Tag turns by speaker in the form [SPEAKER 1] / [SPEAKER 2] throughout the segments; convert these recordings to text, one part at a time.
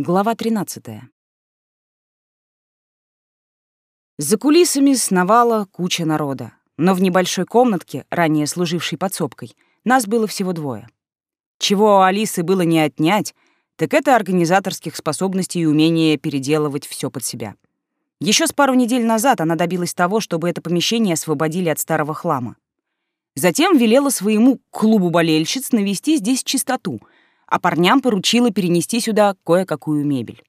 [SPEAKER 1] Глава 13. За кулисами сновала куча народа, но в небольшой комнатке, ранее служившей подсобкой, нас было всего двое. Чего у Алисы было не отнять, так это организаторских способностей и умения переделывать все под себя. Еще с пару недель назад она добилась того, чтобы это помещение освободили от старого хлама. Затем велела своему клубу болельщиц навести здесь чистоту — а парням поручила перенести сюда кое-какую мебель.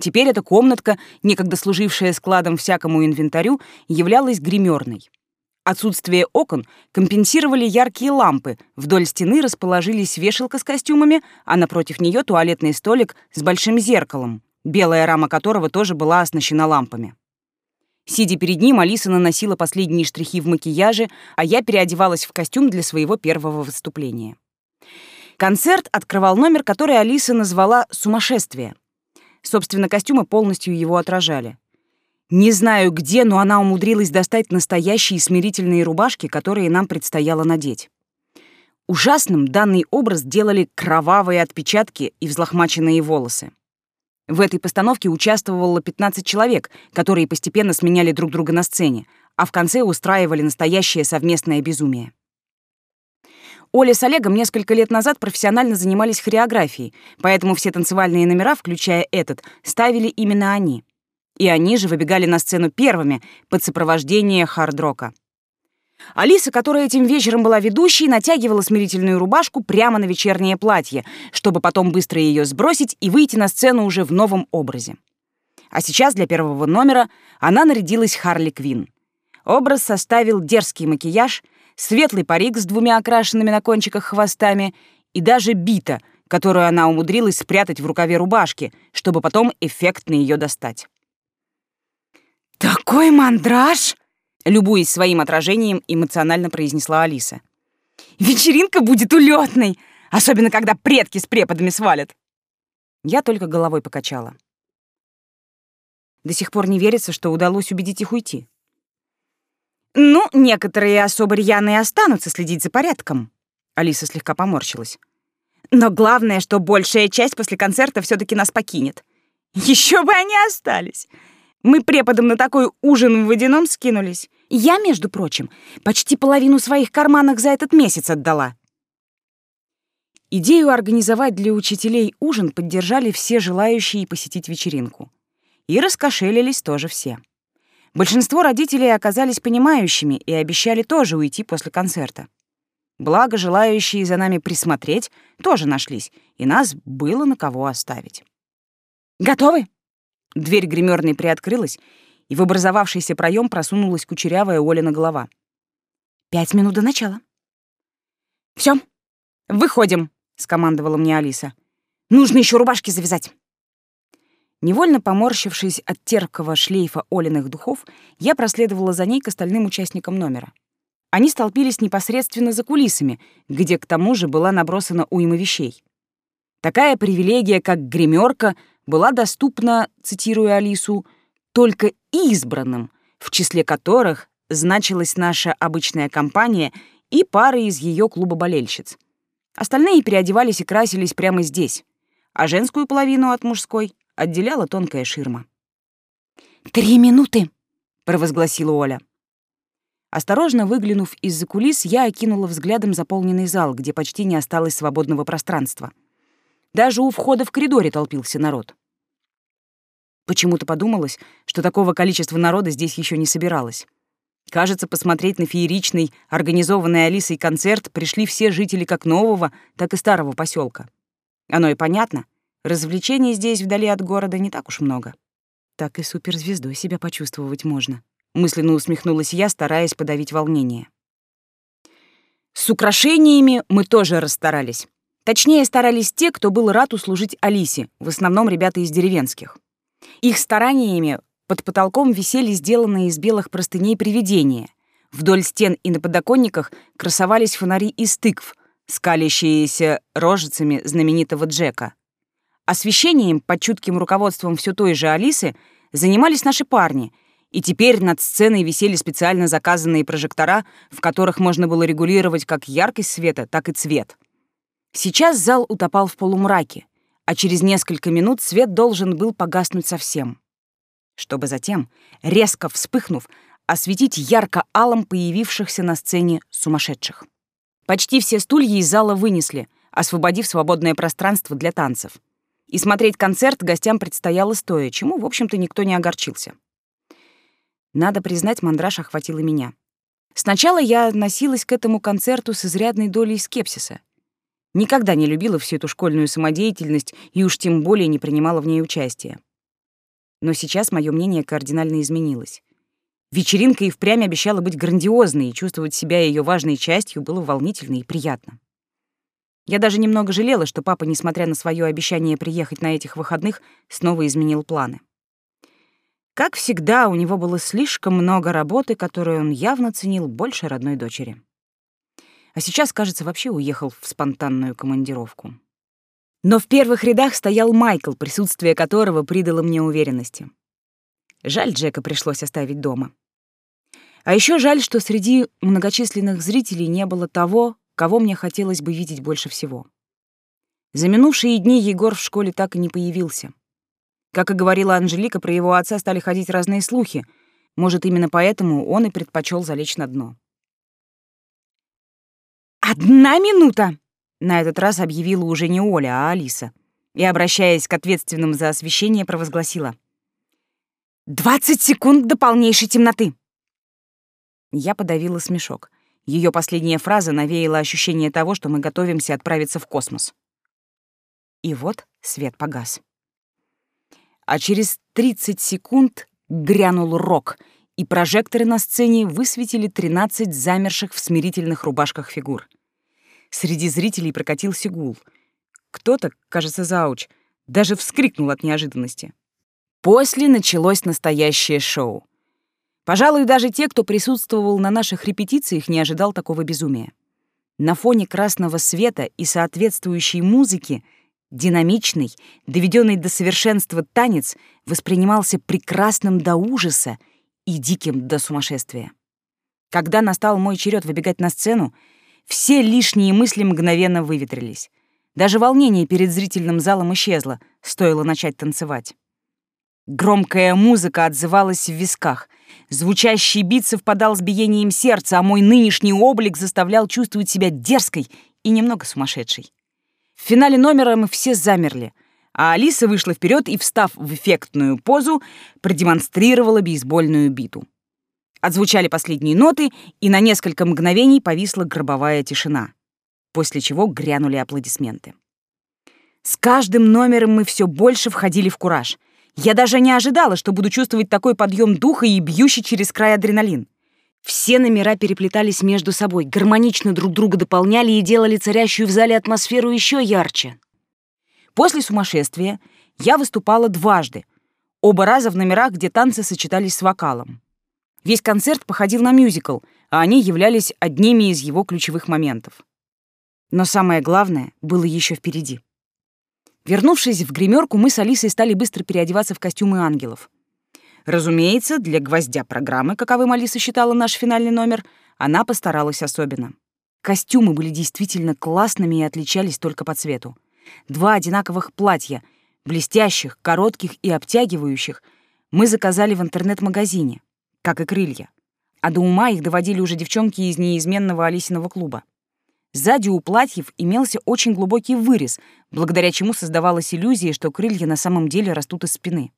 [SPEAKER 1] Теперь эта комнатка, некогда служившая складом всякому инвентарю, являлась гримерной. Отсутствие окон компенсировали яркие лампы, вдоль стены расположились вешалка с костюмами, а напротив нее туалетный столик с большим зеркалом, белая рама которого тоже была оснащена лампами. Сидя перед ним, Алиса наносила последние штрихи в макияже, а я переодевалась в костюм для своего первого выступления. Концерт открывал номер, который Алиса назвала «Сумасшествие». Собственно, костюмы полностью его отражали. Не знаю где, но она умудрилась достать настоящие смирительные рубашки, которые нам предстояло надеть. Ужасным данный образ делали кровавые отпечатки и взлохмаченные волосы. В этой постановке участвовало 15 человек, которые постепенно сменяли друг друга на сцене, а в конце устраивали настоящее совместное безумие. Оля с Олегом несколько лет назад профессионально занимались хореографией, поэтому все танцевальные номера, включая этот, ставили именно они. И они же выбегали на сцену первыми под сопровождение хард-рока. Алиса, которая этим вечером была ведущей, натягивала смирительную рубашку прямо на вечернее платье, чтобы потом быстро ее сбросить и выйти на сцену уже в новом образе. А сейчас для первого номера она нарядилась Харли Квин. Образ составил дерзкий макияж — светлый парик с двумя окрашенными на кончиках хвостами и даже бита, которую она умудрилась спрятать в рукаве рубашки, чтобы потом эффектно ее достать. «Такой мандраж!» — любуясь своим отражением, эмоционально произнесла Алиса. «Вечеринка будет улетной, особенно когда предки с преподами свалят!» Я только головой покачала. До сих пор не верится, что удалось убедить их уйти. «Ну, некоторые особо рьяные останутся следить за порядком», — Алиса слегка поморщилась. «Но главное, что большая часть после концерта все таки нас покинет. Еще бы они остались. Мы преподом на такой ужин в водяном скинулись. Я, между прочим, почти половину своих карманок за этот месяц отдала». Идею организовать для учителей ужин поддержали все желающие посетить вечеринку. И раскошелились тоже все. Большинство родителей оказались понимающими и обещали тоже уйти после концерта. Благо, желающие за нами присмотреть тоже нашлись, и нас было на кого оставить. «Готовы?» Дверь гримерной приоткрылась, и в образовавшийся проем просунулась кучерявая Олина голова. «Пять минут до начала». Все, выходим», — скомандовала мне Алиса. «Нужно еще рубашки завязать». Невольно поморщившись от терпкого шлейфа Олиных духов, я проследовала за ней к остальным участникам номера. Они столпились непосредственно за кулисами, где к тому же была набросана уйма вещей. Такая привилегия, как гримерка, была доступна, цитируя Алису, только избранным, в числе которых значилась наша обычная компания и пара из ее клуба болельщиц. Остальные переодевались и красились прямо здесь, а женскую половину от мужской отделяла тонкая ширма. «Три минуты!» — провозгласила Оля. Осторожно выглянув из-за кулис, я окинула взглядом заполненный зал, где почти не осталось свободного пространства. Даже у входа в коридоре толпился народ. Почему-то подумалось, что такого количества народа здесь еще не собиралось. Кажется, посмотреть на фееричный, организованный Алисой концерт пришли все жители как нового, так и старого поселка. Оно и понятно — Развлечений здесь, вдали от города, не так уж много. Так и суперзвездой себя почувствовать можно. Мысленно усмехнулась я, стараясь подавить волнение. С украшениями мы тоже расстарались. Точнее, старались те, кто был рад услужить Алисе, в основном ребята из деревенских. Их стараниями под потолком висели сделанные из белых простыней привидения. Вдоль стен и на подоконниках красовались фонари из тыкв, скалящиеся рожицами знаменитого Джека. Освещением под чутким руководством все той же Алисы занимались наши парни, и теперь над сценой висели специально заказанные прожектора, в которых можно было регулировать как яркость света, так и цвет. Сейчас зал утопал в полумраке, а через несколько минут свет должен был погаснуть совсем, чтобы затем, резко вспыхнув, осветить ярко-алым появившихся на сцене сумасшедших. Почти все стулья из зала вынесли, освободив свободное пространство для танцев. И смотреть концерт гостям предстояло стоя, чему, в общем-то, никто не огорчился. Надо признать, мандраж охватил и меня. Сначала я относилась к этому концерту с изрядной долей скепсиса. Никогда не любила всю эту школьную самодеятельность и уж тем более не принимала в ней участия. Но сейчас мое мнение кардинально изменилось. Вечеринка и впрямь обещала быть грандиозной, и чувствовать себя ее важной частью было волнительно и приятно. Я даже немного жалела, что папа, несмотря на свое обещание приехать на этих выходных, снова изменил планы. Как всегда, у него было слишком много работы, которую он явно ценил больше родной дочери а сейчас, кажется, вообще уехал в спонтанную командировку. Но в первых рядах стоял Майкл, присутствие которого придало мне уверенности. Жаль, Джека пришлось оставить дома. А еще жаль, что среди многочисленных зрителей не было того, кого мне хотелось бы видеть больше всего. За минувшие дни Егор в школе так и не появился. Как и говорила Анжелика, про его отца стали ходить разные слухи. Может, именно поэтому он и предпочел залечь на дно. «Одна минута!» — на этот раз объявила уже не Оля, а Алиса. И, обращаясь к ответственным за освещение, провозгласила. «Двадцать секунд до полнейшей темноты!» Я подавила смешок. Ее последняя фраза навеяла ощущение того, что мы готовимся отправиться в космос. И вот свет погас. А через 30 секунд грянул рок, и прожекторы на сцене высветили 13 замерших в смирительных рубашках фигур. Среди зрителей прокатился гул. Кто-то, кажется, зауч, даже вскрикнул от неожиданности. После началось настоящее шоу. Пожалуй, даже те, кто присутствовал на наших репетициях, не ожидал такого безумия. На фоне красного света и соответствующей музыки динамичный, доведенный до совершенства танец воспринимался прекрасным до ужаса и диким до сумасшествия. Когда настал мой черед выбегать на сцену, все лишние мысли мгновенно выветрились. Даже волнение перед зрительным залом исчезло, стоило начать танцевать. Громкая музыка отзывалась в висках. Звучащий бит совпадал с биением сердца, а мой нынешний облик заставлял чувствовать себя дерзкой и немного сумасшедшей. В финале номера мы все замерли, а Алиса вышла вперед и, встав в эффектную позу, продемонстрировала бейсбольную биту. Отзвучали последние ноты, и на несколько мгновений повисла гробовая тишина, после чего грянули аплодисменты. С каждым номером мы все больше входили в кураж. Я даже не ожидала, что буду чувствовать такой подъем духа и бьющий через край адреналин. Все номера переплетались между собой, гармонично друг друга дополняли и делали царящую в зале атмосферу еще ярче. После сумасшествия я выступала дважды, оба раза в номерах, где танцы сочетались с вокалом. Весь концерт походил на мюзикл, а они являлись одними из его ключевых моментов. Но самое главное было еще впереди. Вернувшись в гримерку, мы с Алисой стали быстро переодеваться в костюмы ангелов. Разумеется, для гвоздя программы, каковым Алиса считала наш финальный номер, она постаралась особенно. Костюмы были действительно классными и отличались только по цвету. Два одинаковых платья, блестящих, коротких и обтягивающих, мы заказали в интернет-магазине как и крылья. А до ума их доводили уже девчонки из неизменного Алисиного клуба. Сзади у платьев имелся очень глубокий вырез, благодаря чему создавалась иллюзия, что крылья на самом деле растут из спины.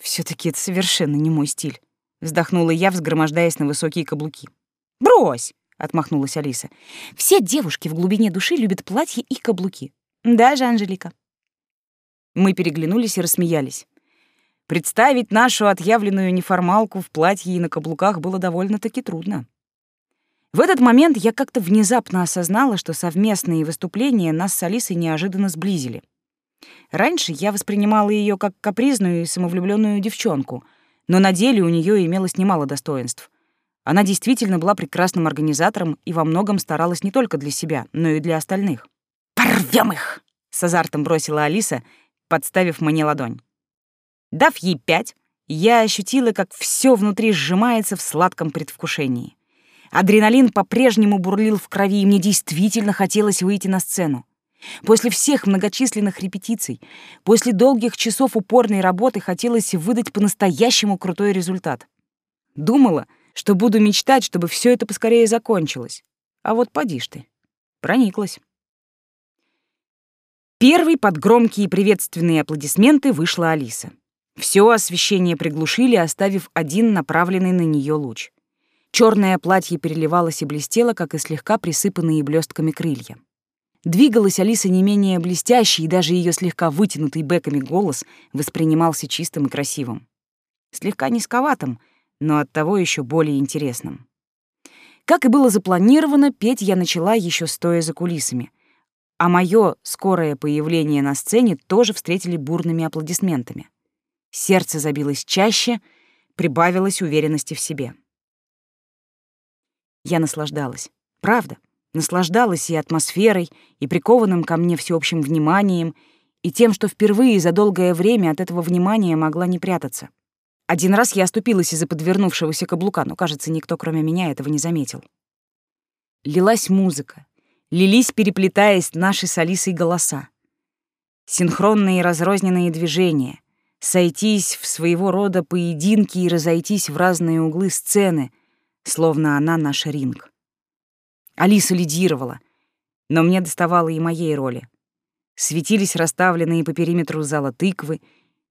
[SPEAKER 1] все таки это совершенно не мой стиль», — вздохнула я, взгромождаясь на высокие каблуки. «Брось!» — отмахнулась Алиса. «Все девушки в глубине души любят платья и каблуки. Даже Анжелика». Мы переглянулись и рассмеялись. Представить нашу отъявленную неформалку в платье и на каблуках было довольно-таки трудно. В этот момент я как-то внезапно осознала, что совместные выступления нас с Алисой неожиданно сблизили. Раньше я воспринимала ее как капризную и самовлюбленную девчонку, но на деле у нее имелось немало достоинств. Она действительно была прекрасным организатором и во многом старалась не только для себя, но и для остальных. «Порвем их!» — с азартом бросила Алиса, подставив мне ладонь. Дав ей пять, я ощутила, как все внутри сжимается в сладком предвкушении. Адреналин по-прежнему бурлил в крови, и мне действительно хотелось выйти на сцену. После всех многочисленных репетиций, после долгих часов упорной работы хотелось выдать по-настоящему крутой результат. Думала, что буду мечтать, чтобы все это поскорее закончилось. А вот поди ж ты. Прониклась. Первой под громкие приветственные аплодисменты вышла Алиса. Все освещение приглушили, оставив один направленный на нее луч. Черное платье переливалось и блестело, как и слегка присыпанные блестками крылья. Двигалась Алиса не менее блестяще, и даже ее слегка вытянутый бэками голос воспринимался чистым и красивым. Слегка низковатым, но оттого еще более интересным. Как и было запланировано, петь я начала еще стоя за кулисами, а мое скорое появление на сцене тоже встретили бурными аплодисментами. Сердце забилось чаще, прибавилось уверенности в себе. Я наслаждалась. Правда наслаждалась и атмосферой, и прикованным ко мне всеобщим вниманием, и тем, что впервые за долгое время от этого внимания могла не прятаться. Один раз я оступилась из-за подвернувшегося каблука, но, кажется, никто, кроме меня, этого не заметил. Лилась музыка, лились, переплетаясь наши с Алисой голоса. Синхронные разрозненные движения, сойтись в своего рода поединки и разойтись в разные углы сцены, словно она наш ринг. Алиса лидировала, но мне доставало и моей роли. Светились расставленные по периметру зала тыквы,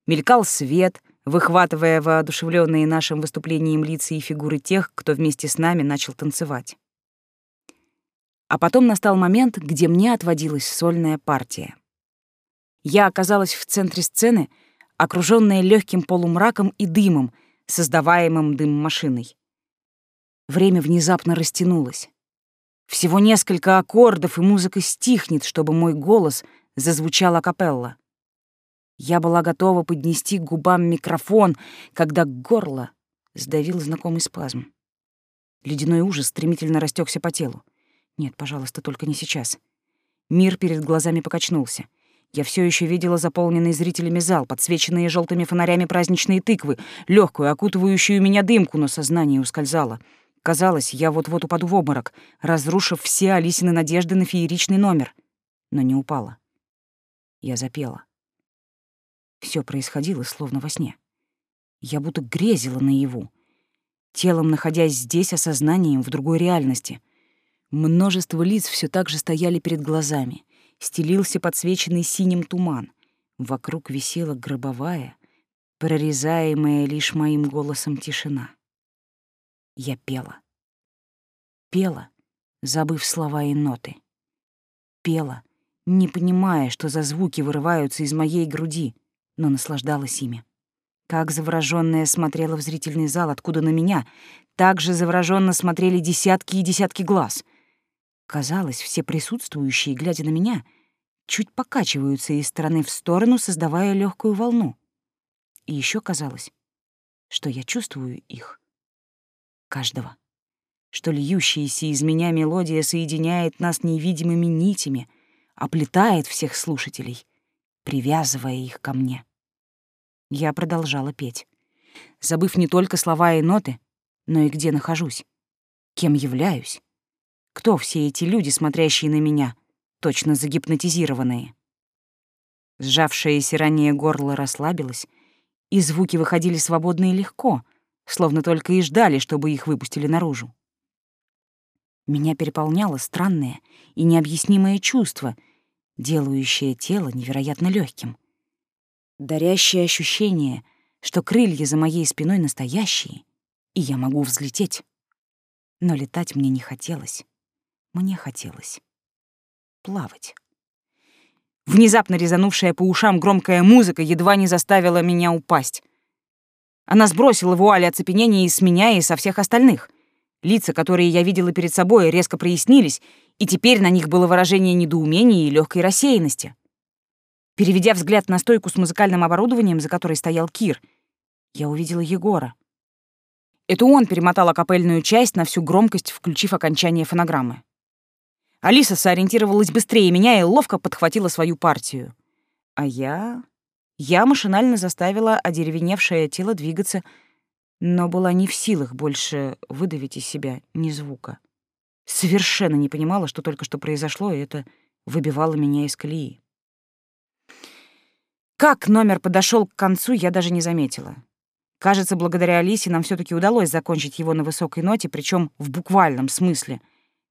[SPEAKER 1] мелькал свет, выхватывая воодушевленные нашим выступлением лица и фигуры тех, кто вместе с нами начал танцевать. А потом настал момент, где мне отводилась сольная партия. Я оказалась в центре сцены, окружённая легким полумраком и дымом, создаваемым дым-машиной. Время внезапно растянулось. Всего несколько аккордов, и музыка стихнет, чтобы мой голос зазвучал акапелла. Я была готова поднести к губам микрофон, когда горло сдавил знакомый спазм. Ледяной ужас стремительно растекся по телу. Нет, пожалуйста, только не сейчас. Мир перед глазами покачнулся. Я все еще видела заполненный зрителями зал, подсвеченные желтыми фонарями праздничные тыквы, легкую, окутывающую меня дымку, но сознание ускользало — Казалось, я вот-вот упаду в обморок, разрушив все Алисины надежды на фееричный номер. Но не упала. Я запела. Все происходило словно во сне. Я будто грезила наяву, телом находясь здесь, осознанием в другой реальности. Множество лиц все так же стояли перед глазами. Стелился подсвеченный синим туман. Вокруг висела гробовая, прорезаемая лишь моим голосом тишина. Я пела. Пела, забыв слова и ноты. Пела, не понимая, что за звуки вырываются из моей груди, но наслаждалась ими. Как заворожённая смотрела в зрительный зал, откуда на меня, так же заворожённо смотрели десятки и десятки глаз. Казалось, все присутствующие, глядя на меня, чуть покачиваются из стороны в сторону, создавая легкую волну. И еще казалось, что я чувствую их каждого. Что льющаяся из меня мелодия соединяет нас невидимыми нитями, оплетает всех слушателей, привязывая их ко мне. Я продолжала петь, забыв не только слова и ноты, но и где нахожусь, кем являюсь, кто все эти люди, смотрящие на меня, точно загипнотизированные. Сжавшееся ранее горло расслабилось, и звуки выходили свободно и легко — словно только и ждали, чтобы их выпустили наружу. Меня переполняло странное и необъяснимое чувство, делающее тело невероятно легким, дарящее ощущение, что крылья за моей спиной настоящие, и я могу взлететь. Но летать мне не хотелось. Мне хотелось плавать. Внезапно резанувшая по ушам громкая музыка едва не заставила меня упасть. Она сбросила вуаль оцепенения и с меня, и со всех остальных. Лица, которые я видела перед собой, резко прояснились, и теперь на них было выражение недоумения и легкой рассеянности. Переведя взгляд на стойку с музыкальным оборудованием, за которой стоял Кир, я увидела Егора. Это он перемотал капельную часть на всю громкость, включив окончание фонограммы. Алиса сориентировалась быстрее меня и ловко подхватила свою партию. А я я машинально заставила одеревеневшее тело двигаться, но была не в силах больше выдавить из себя ни звука. Совершенно не понимала, что только что произошло, и это выбивало меня из колеи. Как номер подошел к концу, я даже не заметила. Кажется, благодаря Алисе нам все таки удалось закончить его на высокой ноте, причем в буквальном смысле,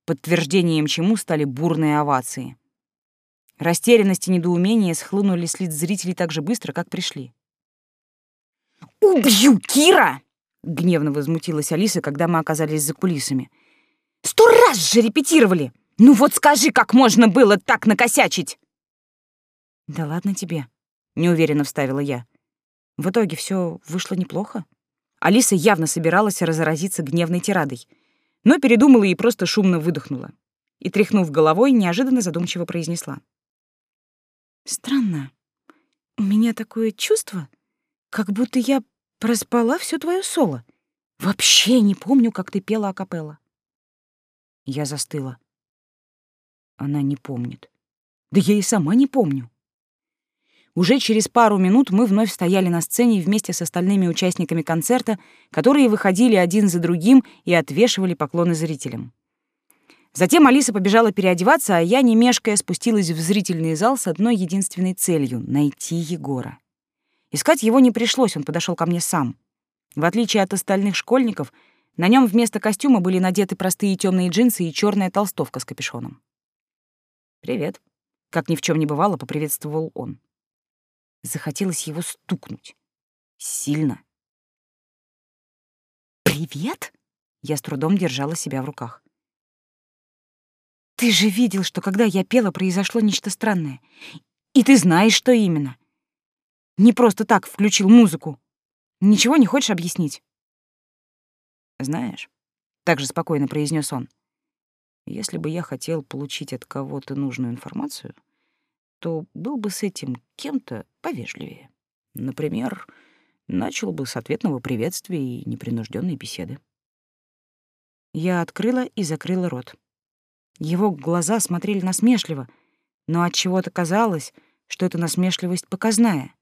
[SPEAKER 1] подтверждением чему стали бурные овации. Растерянность и недоумение схлынули с лиц зрителей так же быстро, как пришли. «Убью Кира!» — гневно возмутилась Алиса, когда мы оказались за кулисами. «Сто раз же репетировали! Ну вот скажи, как можно было так накосячить!» «Да ладно тебе», — неуверенно вставила я. В итоге все вышло неплохо. Алиса явно собиралась разразиться гневной тирадой, но передумала и просто шумно выдохнула. И, тряхнув головой, неожиданно задумчиво произнесла. Странно. У меня такое чувство, как будто я проспала все твое соло. Вообще не помню, как ты пела акапелла. Я застыла. Она не помнит. Да я и сама не помню. Уже через пару минут мы вновь стояли на сцене вместе с остальными участниками концерта, которые выходили один за другим и отвешивали поклоны зрителям. Затем Алиса побежала переодеваться, а я, не мешкая, спустилась в зрительный зал с одной единственной целью — найти Егора. Искать его не пришлось, он подошел ко мне сам. В отличие от остальных школьников, на нем вместо костюма были надеты простые темные джинсы и черная толстовка с капюшоном. «Привет», — как ни в чем не бывало, поприветствовал он. Захотелось его стукнуть. Сильно. «Привет?» — я с трудом держала себя в руках. Ты же видел, что когда я пела, произошло нечто странное. И ты знаешь, что именно. Не просто так включил музыку. Ничего не хочешь объяснить? Знаешь, так же спокойно произнес он. Если бы я хотел получить от кого-то нужную информацию, то был бы с этим кем-то повежливее. Например, начал бы с ответного приветствия и непринужденной беседы. Я открыла и закрыла рот. Его глаза смотрели насмешливо, но от чего-то казалось, что эта насмешливость показная,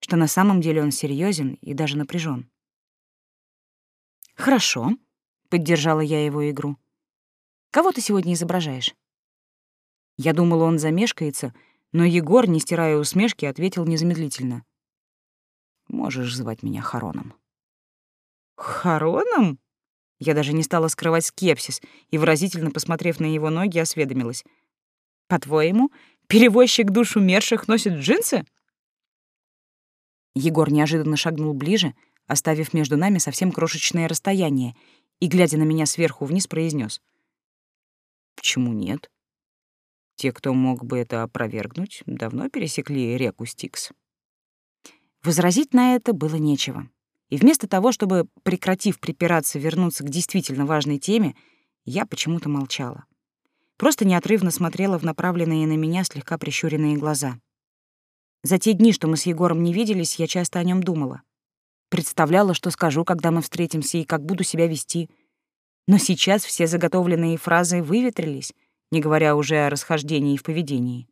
[SPEAKER 1] что на самом деле он серьезен и даже напряжен. Хорошо, поддержала я его игру. Кого ты сегодня изображаешь? Я думала, он замешкается, но Егор, не стирая усмешки, ответил незамедлительно. Можешь звать меня Хароном. Хароном? Я даже не стала скрывать скепсис и, выразительно посмотрев на его ноги, осведомилась. «По-твоему, перевозчик душ умерших носит джинсы?» Егор неожиданно шагнул ближе, оставив между нами совсем крошечное расстояние, и, глядя на меня сверху вниз, произнес: «Почему нет? Те, кто мог бы это опровергнуть, давно пересекли реку Стикс». Возразить на это было нечего. И вместо того, чтобы, прекратив припираться, вернуться к действительно важной теме, я почему-то молчала. Просто неотрывно смотрела в направленные на меня слегка прищуренные глаза. За те дни, что мы с Егором не виделись, я часто о нем думала. Представляла, что скажу, когда мы встретимся, и как буду себя вести. Но сейчас все заготовленные фразы выветрились, не говоря уже о расхождении в поведении.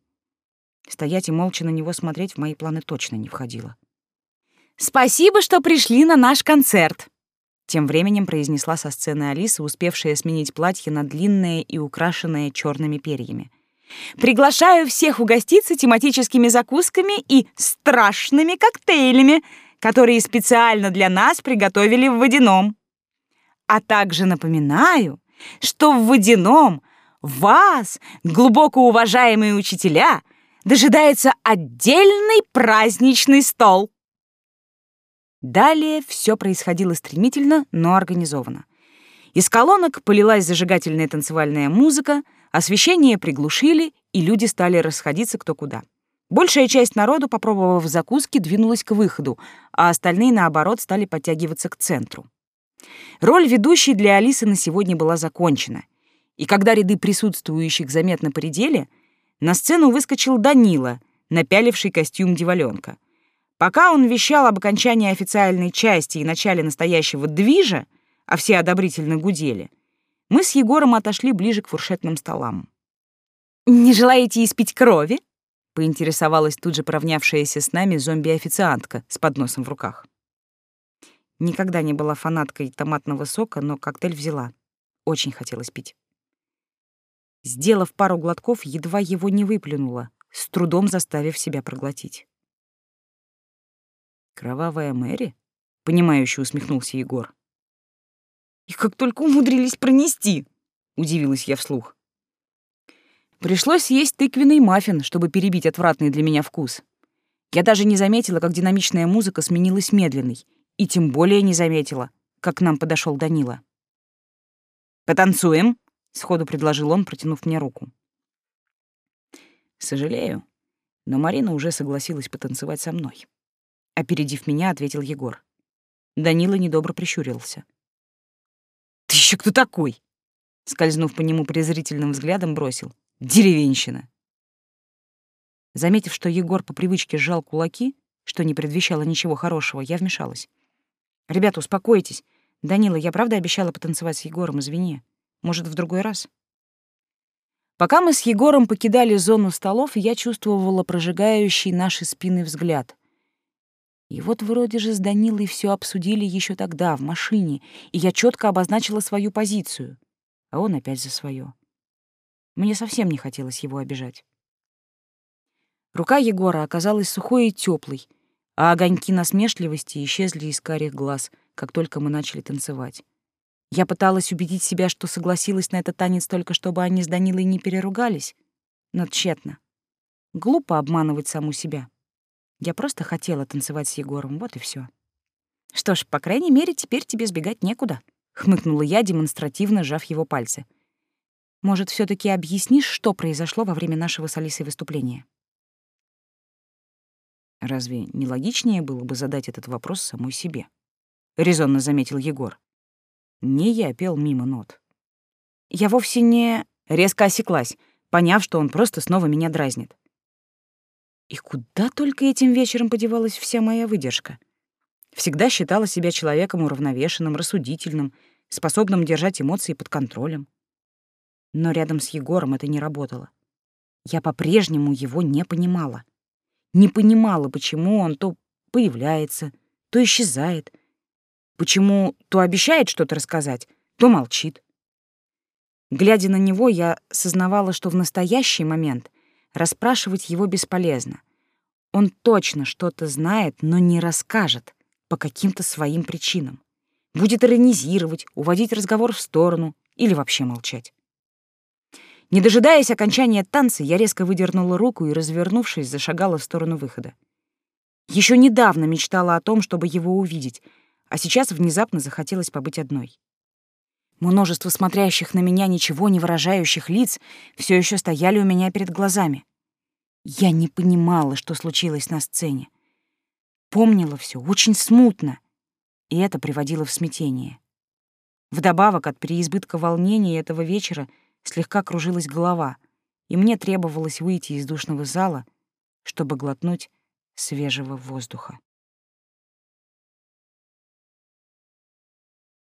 [SPEAKER 1] Стоять и молча на него смотреть в мои планы точно не входило. «Спасибо, что пришли на наш концерт!» Тем временем произнесла со сцены Алиса, успевшая сменить платье на длинное и украшенное черными перьями. «Приглашаю всех угоститься тематическими закусками и страшными коктейлями, которые специально для нас приготовили в водяном. А также напоминаю, что в водяном вас, глубоко уважаемые учителя, дожидается отдельный праздничный стол. Далее все происходило стремительно, но организованно. Из колонок полилась зажигательная танцевальная музыка, освещение приглушили, и люди стали расходиться кто куда. Большая часть народу, попробовав закуски, двинулась к выходу, а остальные, наоборот, стали подтягиваться к центру. Роль ведущей для Алисы на сегодня была закончена, и когда ряды присутствующих заметно поредели, на сцену выскочил Данила, напяливший костюм деваленка — Пока он вещал об окончании официальной части и начале настоящего движа, а все одобрительно гудели, мы с Егором отошли ближе к фуршетным столам. «Не желаете испить крови?» — поинтересовалась тут же поравнявшаяся с нами зомби-официантка с подносом в руках. Никогда не была фанаткой томатного сока, но коктейль взяла. Очень хотелось пить. Сделав пару глотков, едва его не выплюнула, с трудом заставив себя проглотить. «Кровавая Мэри?» — понимающе усмехнулся Егор. «И как только умудрились пронести!» — удивилась я вслух. Пришлось съесть тыквенный маффин, чтобы перебить отвратный для меня вкус. Я даже не заметила, как динамичная музыка сменилась медленной, и тем более не заметила, как к нам подошел Данила. «Потанцуем?» — сходу предложил он, протянув мне руку. «Сожалею, но Марина уже согласилась потанцевать со мной». Опередив меня, ответил Егор. Данила недобро прищурился. «Ты еще кто такой?» Скользнув по нему презрительным взглядом, бросил. Деревенщина. Заметив, что Егор по привычке сжал кулаки, что не предвещало ничего хорошего, я вмешалась. «Ребята, успокойтесь. Данила, я правда обещала потанцевать с Егором, извини. Может, в другой раз?» Пока мы с Егором покидали зону столов, я чувствовала прожигающий наши спины взгляд. И вот вроде же с Данилой все обсудили еще тогда, в машине, и я четко обозначила свою позицию, а он опять за свое. Мне совсем не хотелось его обижать. Рука Егора оказалась сухой и теплой, а огоньки насмешливости исчезли из карих глаз, как только мы начали танцевать. Я пыталась убедить себя, что согласилась на этот танец только чтобы они с Данилой не переругались, но тщетно. Глупо обманывать саму себя. Я просто хотела танцевать с Егором, вот и все. Что ж, по крайней мере, теперь тебе сбегать некуда, хмыкнула я, демонстративно сжав его пальцы — может, все таки объяснишь, что произошло во время нашего с Алисой выступления? Разве не логичнее было бы задать этот вопрос самой себе? Резонно заметил Егор. Не я пел мимо нот. Я вовсе не... Резко осеклась, поняв, что он просто снова меня дразнит. И куда только этим вечером подевалась вся моя выдержка? Всегда считала себя человеком уравновешенным, рассудительным, способным держать эмоции под контролем. Но рядом с Егором это не работало. Я по-прежнему его не понимала. Не понимала, почему он то появляется, то исчезает, почему то обещает что-то рассказать, то молчит. Глядя на него, я сознавала, что в настоящий момент расспрашивать его бесполезно. Он точно что-то знает, но не расскажет по каким-то своим причинам. Будет иронизировать, уводить разговор в сторону или вообще молчать. Не дожидаясь окончания танца, я резко выдернула руку и, развернувшись, зашагала в сторону выхода. Еще недавно мечтала о том, чтобы его увидеть, а сейчас внезапно захотелось побыть одной. Множество смотрящих на меня ничего не выражающих лиц все еще стояли у меня перед глазами. Я не понимала, что случилось на сцене. Помнила все очень смутно, и это приводило в смятение. Вдобавок от переизбытка волнения этого вечера — слегка кружилась голова, и мне требовалось выйти из душного зала, чтобы глотнуть свежего воздуха.